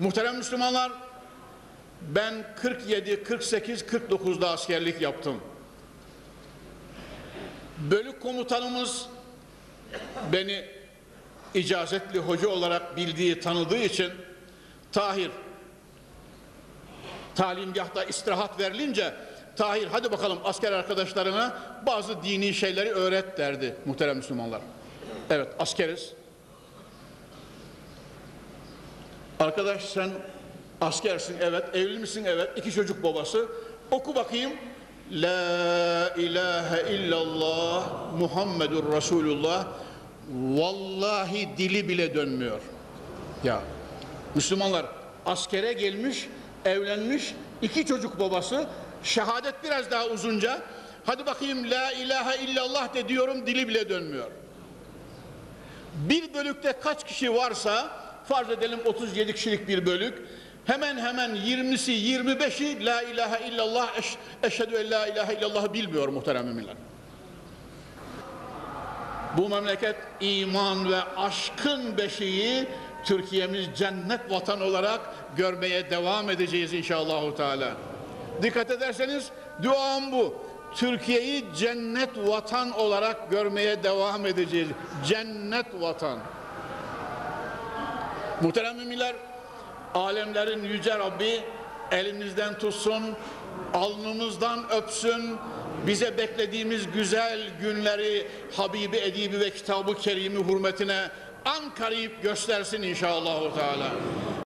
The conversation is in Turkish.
Muhterem Müslümanlar, ben 47, 48, 49'da askerlik yaptım. Bölük komutanımız beni icazetli hoca olarak bildiği, tanıdığı için Tahir talimgahta istirahat verilince Tahir hadi bakalım asker arkadaşlarına bazı dini şeyleri öğret derdi muhterem Müslümanlar. Evet askeriz. Arkadaş sen askersin evet, evli misin evet, iki çocuk babası. Oku bakayım. La ilahe illallah Muhammedur Resulullah. Vallahi dili bile dönmüyor. Ya Müslümanlar askere gelmiş, evlenmiş, iki çocuk babası, şehadet biraz daha uzunca. Hadi bakayım la ilahe illallah de diyorum dili bile dönmüyor. Bir bölükte kaç kişi varsa farz edelim 37 kişilik bir bölük. Hemen hemen 20'si 25'i la ilahe illallah eş, eşhedü en la ilahe illallah bilmiyor muhterem müminler. Bu memleket iman ve aşkın beşiği Türkiye'miz cennet vatan olarak görmeye devam edeceğiz inşallah Teala. Dikkat ederseniz duam bu. Türkiye'yi cennet vatan olarak görmeye devam edeceğiz. Cennet vatan. Muhterem müminler, alemlerin yüce Rabbi elimizden tutsun, alnımızdan öpsün, bize beklediğimiz güzel günleri Habibi Edibi ve Kitabı Kerim'i hürmetine an karip göstersin inşallah Teala.